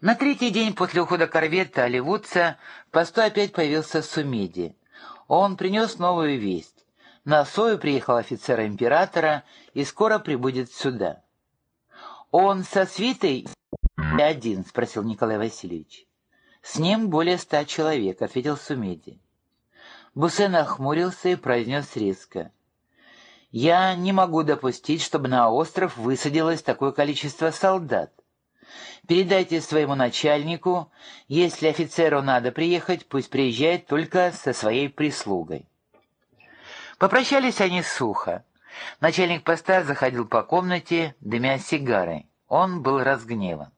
На третий день после ухода корвета Оливудца посту опять появился Сумиди. Он принес новую весть. На Сою приехал офицер императора и скоро прибудет сюда. «Он со свитой один?» — спросил Николай Васильевич. «С ним более ста человек», — ответил Сумеди. Бусе нахмурился и произнес резко. «Я не могу допустить, чтобы на остров высадилось такое количество солдат. Передайте своему начальнику, если офицеру надо приехать, пусть приезжает только со своей прислугой. Попрощались они сухо. Начальник поста заходил по комнате, дымя сигарой. Он был разгневан.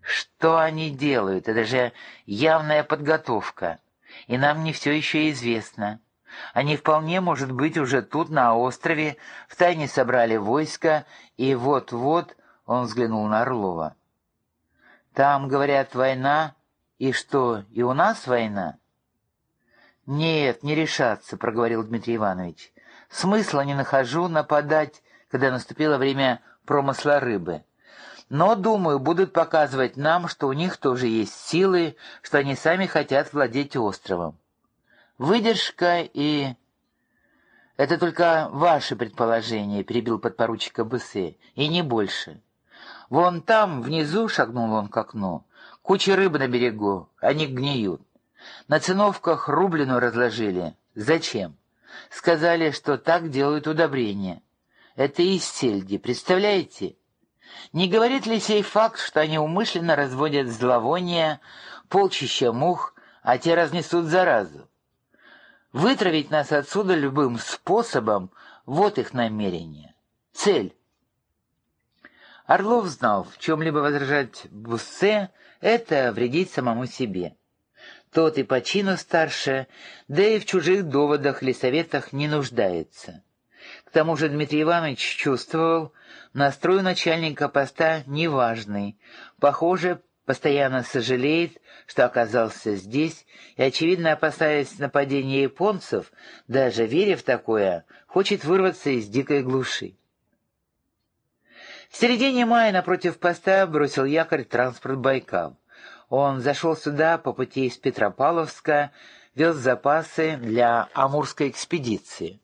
Что они делают? Это же явная подготовка. И нам не все еще известно. Они вполне, может быть, уже тут, на острове, втайне собрали войско, и вот-вот он взглянул на Орлова. «Там, говорят, война, и что, и у нас война?» «Нет, не решаться», — проговорил Дмитрий Иванович. «Смысла не нахожу нападать, когда наступило время промысла рыбы. Но, думаю, будут показывать нам, что у них тоже есть силы, что они сами хотят владеть островом. Выдержка и...» «Это только ваши предположения», — перебил подпоручика Бессе, — «и не больше. Вон там, внизу, шагнул он к окну, куча рыбы на берегу, они гниют. На циновках рублину разложили. Зачем? Сказали, что так делают удобрения. Это из сельди, представляете? Не говорит ли сей факт, что они умышленно разводят зловоние, полчища мух, а те разнесут заразу? Вытравить нас отсюда любым способом — вот их намерение. Цель Орлов знал, в чем-либо возражать Буссе — это вредить самому себе. Тот и по чину старше, да и в чужих доводах или советах не нуждается. К тому же Дмитрий Иванович чувствовал, настрой начальника поста неважный, похоже, постоянно сожалеет, что оказался здесь, и, очевидно, опасаясь нападения японцев, даже веря в такое, хочет вырваться из дикой глуши. В середине мая напротив поста бросил якорь транспорт «Байкал». Он зашел сюда по пути из Петропавловска, вез запасы для Амурской экспедиции.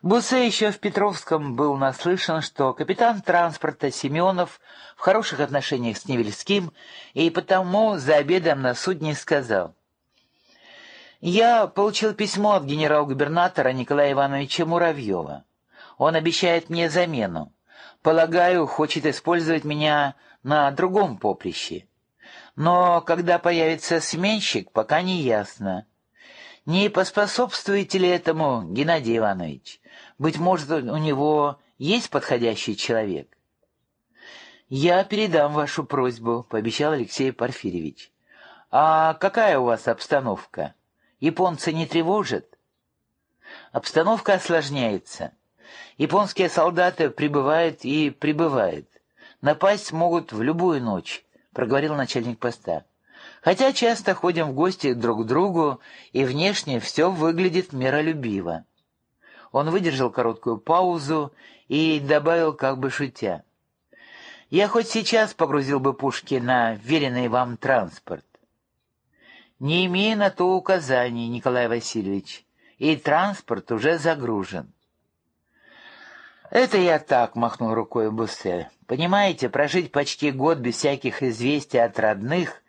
Бусе еще в Петровском был наслышан, что капитан транспорта Семенов в хороших отношениях с Невельским, и потому за обедом на судне сказал. «Я получил письмо от генерал-губернатора Николая Ивановича Муравьева. Он обещает мне замену. Полагаю, хочет использовать меня на другом поприще. Но когда появится сменщик, пока не ясно. Не поспособствуете ли этому, Геннадий Иванович? Быть может, у него есть подходящий человек? «Я передам вашу просьбу», — пообещал Алексей Порфирьевич. «А какая у вас обстановка? Японцы не тревожат?» «Обстановка осложняется. Японские солдаты прибывают и прибывают. Напасть могут в любую ночь, проговорил начальник поста. Хотя часто ходим в гости друг к другу, и внешне все выглядит миролюбиво. Он выдержал короткую паузу и добавил, как бы шутя. «Я хоть сейчас погрузил бы пушки на веренный вам транспорт». «Не имея на то указаний, Николай Васильевич, и транспорт уже загружен». «Это я так», — махнул рукой Буссе. «Понимаете, прожить почти год без всяких известий от родных,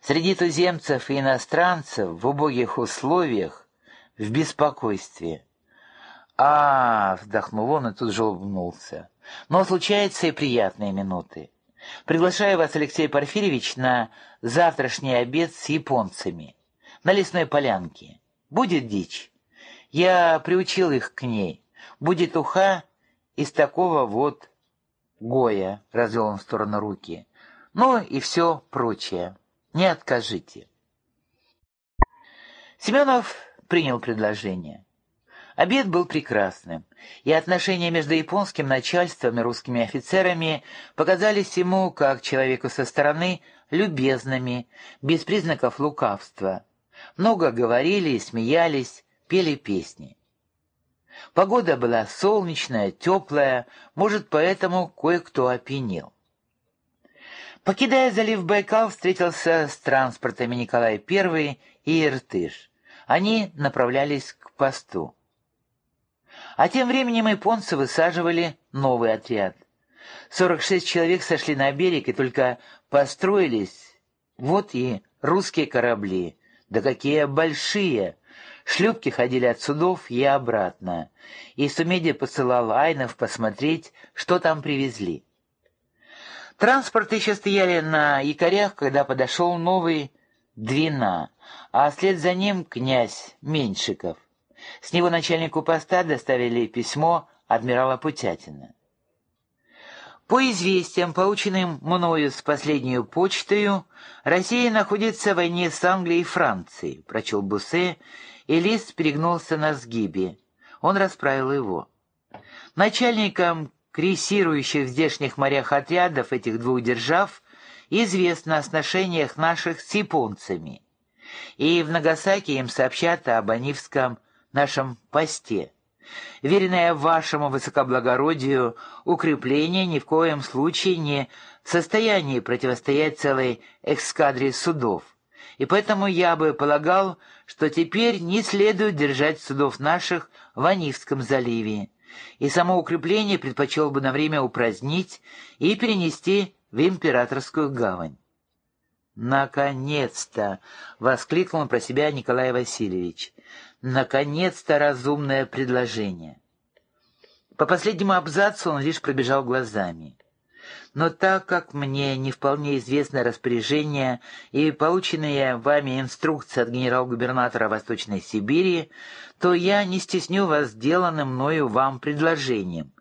среди туземцев и иностранцев, в убогих условиях, в беспокойстве». «А, — вздохнул он и тут же улыбнулся. Но случаются и приятные минуты. Приглашаю вас, Алексей Порфирьевич, на завтрашний обед с японцами, на лесной полянке. Будет дичь. Я приучил их к ней. Будет уха из такого вот Гоя, развел он в сторону руки. Ну и все прочее. Не откажите. Семенов принял предложение. Обед был прекрасным, и отношения между японским начальством и русскими офицерами показались ему, как человеку со стороны, любезными, без признаков лукавства. Много говорили смеялись, пели песни. Погода была солнечная, теплая, может, поэтому кое-кто опьянел. Покидая залив Байкал, встретился с транспортами Николай I и Иртыш. Они направлялись к посту. А тем временем японцы высаживали новый отряд. 46 человек сошли на берег и только построились. Вот и русские корабли. Да какие большие! Шлюпки ходили от судов и обратно. И Сумеди посылал Айнов посмотреть, что там привезли. Транспорты еще стояли на якорях, когда подошел новый Двина, а вслед за ним князь Меньшиков. С него начальнику поста доставили письмо адмирала Путятина. По известиям, полученным мною с последнюю почтою, Россия находится в войне с Англией и Францией, прочел Буссе, и лист перегнулся на сгибе. Он расправил его. Начальникам крейсирующих в здешних морях отрядов этих двух держав известно о сношениях наших с японцами, и в Нагасаки им сообщат об Анивском нашем посте. Веренное вашему высокоблагородию укрепление ни в коем случае не в состоянии противостоять целой эскадре судов, и поэтому я бы полагал, что теперь не следует держать судов наших в Анивском заливе, и само укрепление предпочел бы на время упразднить и перенести в Императорскую гавань. «Наконец-то!» — воскликнул про себя Николай Васильевич. «Наконец-то разумное предложение!» По последнему абзацу он лишь пробежал глазами. Но так как мне не вполне известно распоряжение и полученные вами инструкции от генерал-губернатора Восточной Сибири, то я не стесню вас сделанным мною вам предложением,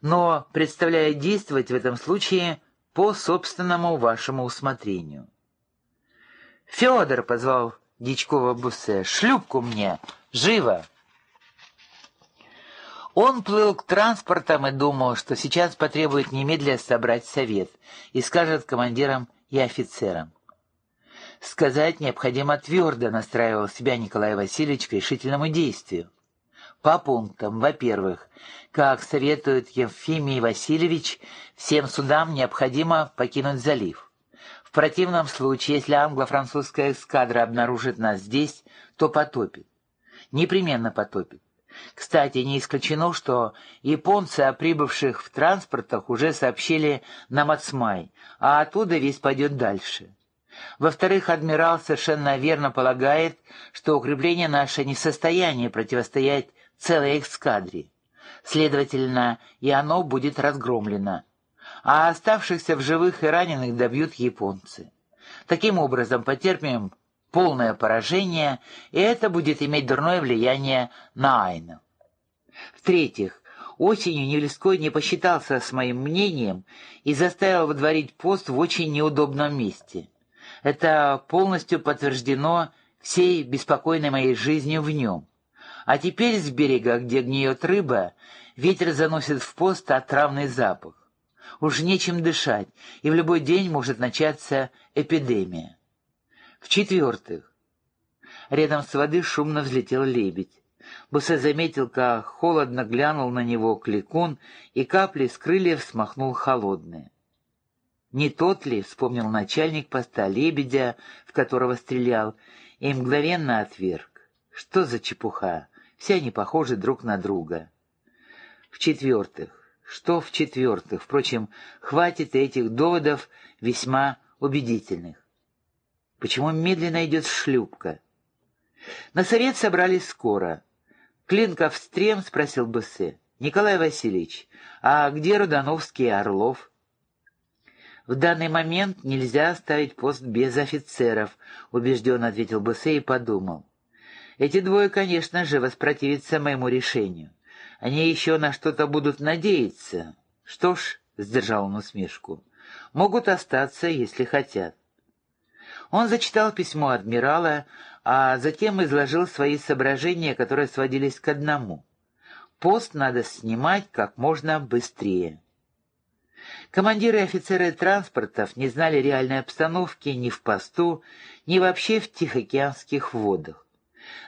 но представляю действовать в этом случае по собственному вашему усмотрению. «Федор!» — позвал Дичкова Буссе. «Шлюпку мне! Живо!» Он плыл к транспортам и думал, что сейчас потребует немедля собрать совет и скажет командирам и офицерам. Сказать необходимо твердо настраивал себя Николай Васильевич к решительному действию. По пунктам. Во-первых, как советует Евфимий Васильевич, всем судам необходимо покинуть залив. В противном случае, если англо-французская эскадра обнаружит нас здесь, то потопит. Непременно потопит. Кстати, не исключено, что японцы о прибывших в транспортах уже сообщили на Мацмай, а оттуда весь пойдет дальше. Во-вторых, адмирал совершенно верно полагает, что укрепление наше не в состоянии противостоять целой эскадре. Следовательно, и оно будет разгромлено. А оставшихся в живых и раненых добьют японцы. Таким образом, потерпим полное поражение, и это будет иметь дурное влияние на Айна. В-третьих, осенью Невельской не посчитался с моим мнением и заставил водворить пост в очень неудобном месте. Это полностью подтверждено всей беспокойной моей жизнью в нем. А теперь с берега, где гниет рыба, ветер заносит в пост отравный запах. Уж нечем дышать, и в любой день может начаться эпидемия. В-четвертых, рядом с воды шумно взлетел лебедь. Бусе заметил, как холодно глянул на него кликун, и капли с крыльев смахнул холодные. Не тот ли, вспомнил начальник поста лебедя, в которого стрелял, и мгновенно отверг. Что за чепуха? Все они похожи друг на друга. В-четвертых, что в-четвертых? Впрочем, хватит этих доводов весьма убедительных. Почему медленно идет шлюпка? На совет собрались скоро. Клинков стрем спросил Бессе. «Николай Васильевич, а где Рудановский и Орлов?» «В данный момент нельзя оставить пост без офицеров», — убежденно ответил Бессе и подумал. «Эти двое, конечно же, воспротивятся моему решению. Они еще на что-то будут надеяться. Что ж, — сдержал он усмешку, — могут остаться, если хотят. Он зачитал письмо адмирала, а затем изложил свои соображения, которые сводились к одному. Пост надо снимать как можно быстрее. Командиры и офицеры транспортов не знали реальной обстановки ни в посту, ни вообще в Тихоокеанских водах.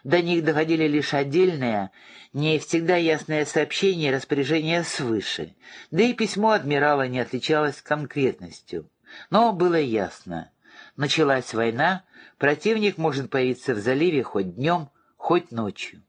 До них доходили лишь отдельные, не всегда ясные сообщения и распоряжения свыше, да и письмо адмирала не отличалось конкретностью. Но было ясно. Началась война, противник может появиться в заливе хоть днем, хоть ночью.